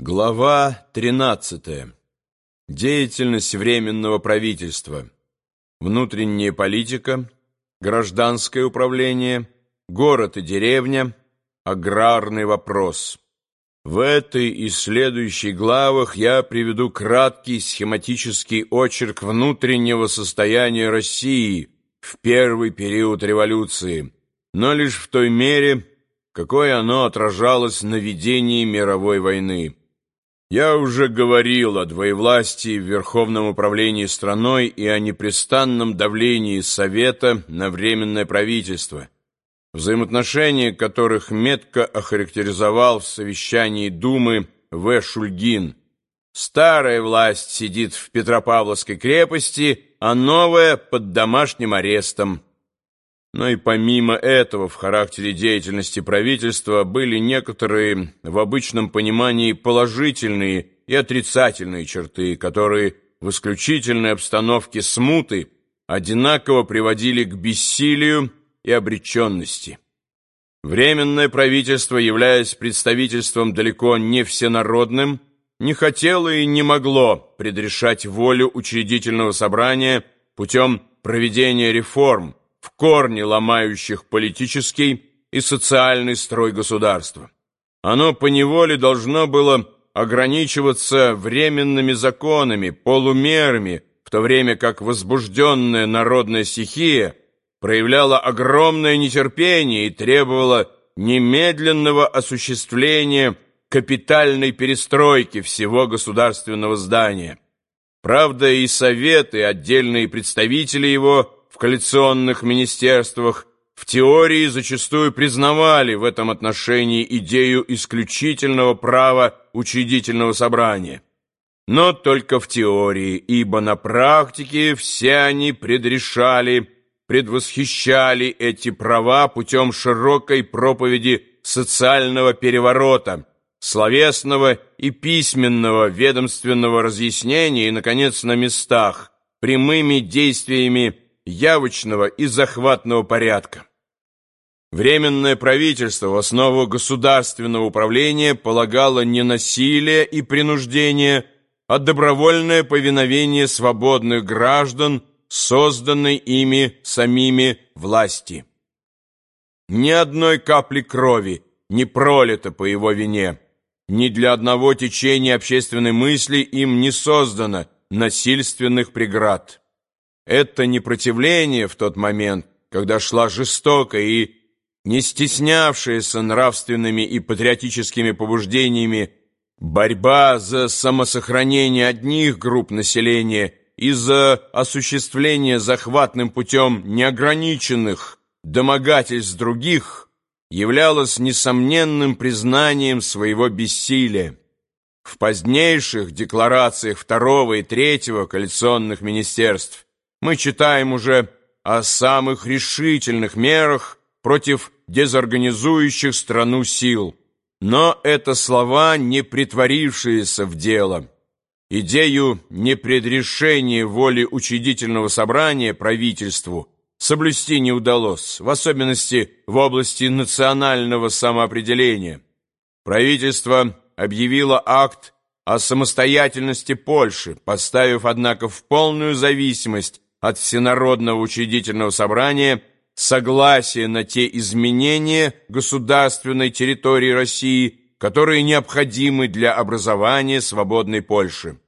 Глава 13. Деятельность Временного правительства. Внутренняя политика, гражданское управление, город и деревня, аграрный вопрос. В этой и следующей главах я приведу краткий схематический очерк внутреннего состояния России в первый период революции, но лишь в той мере, какой оно отражалось на ведении мировой войны. Я уже говорил о двоевластии в Верховном управлении страной и о непрестанном давлении Совета на Временное правительство, взаимоотношения которых метко охарактеризовал в совещании Думы В. Шульгин. Старая власть сидит в Петропавловской крепости, а новая под домашним арестом. Но и помимо этого в характере деятельности правительства были некоторые в обычном понимании положительные и отрицательные черты, которые в исключительной обстановке смуты одинаково приводили к бессилию и обреченности. Временное правительство, являясь представительством далеко не всенародным, не хотело и не могло предрешать волю учредительного собрания путем проведения реформ, в корне ломающих политический и социальный строй государства. Оно поневоле должно было ограничиваться временными законами, полумерами, в то время как возбужденная народная стихия проявляла огромное нетерпение и требовала немедленного осуществления капитальной перестройки всего государственного здания. Правда, и советы, отдельные представители его – в коалиционных министерствах в теории зачастую признавали в этом отношении идею исключительного права учредительного собрания. Но только в теории, ибо на практике все они предрешали, предвосхищали эти права путем широкой проповеди социального переворота, словесного и письменного ведомственного разъяснения и, наконец, на местах, прямыми действиями явочного и захватного порядка. Временное правительство в основу государственного управления полагало не насилие и принуждение, а добровольное повиновение свободных граждан, созданной ими самими власти. Ни одной капли крови не пролито по его вине, ни для одного течения общественной мысли им не создано насильственных преград. Это непротивление в тот момент, когда шла жестокая и не стеснявшаяся нравственными и патриотическими побуждениями борьба за самосохранение одних групп населения и за осуществление захватным путем неограниченных домогательств других, являлась несомненным признанием своего бессилия. В позднейших декларациях второго и третьего коалиционных министерств мы читаем уже о самых решительных мерах против дезорганизующих страну сил. Но это слова, не притворившиеся в дело. Идею непредрешения воли учредительного собрания правительству соблюсти не удалось, в особенности в области национального самоопределения. Правительство объявило акт о самостоятельности Польши, поставив, однако, в полную зависимость от Всенародного учредительного собрания согласие на те изменения государственной территории России, которые необходимы для образования свободной Польши.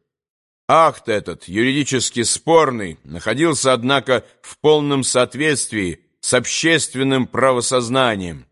Акт этот, юридически спорный, находился, однако, в полном соответствии с общественным правосознанием.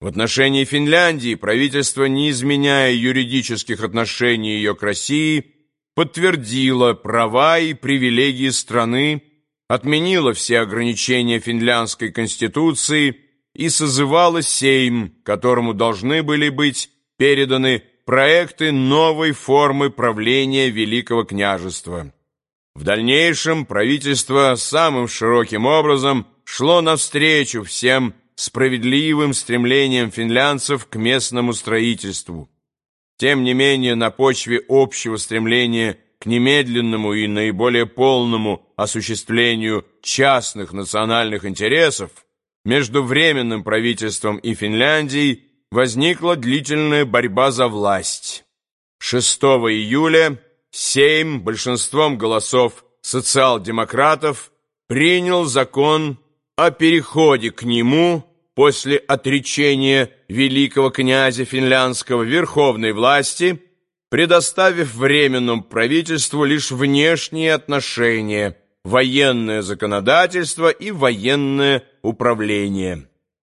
В отношении Финляндии правительство, не изменяя юридических отношений ее к России, подтвердило права и привилегии страны, отменила все ограничения финляндской конституции и созывала Сейм, которому должны были быть переданы проекты новой формы правления Великого княжества. В дальнейшем правительство самым широким образом шло навстречу всем справедливым стремлениям финлянцев к местному строительству. Тем не менее, на почве общего стремления к немедленному и наиболее полному осуществлению частных национальных интересов между Временным правительством и Финляндией возникла длительная борьба за власть. 6 июля Сейм большинством голосов социал-демократов принял закон о переходе к нему после отречения великого князя финляндского верховной власти, предоставив Временному правительству лишь внешние отношения, военное законодательство и военное управление.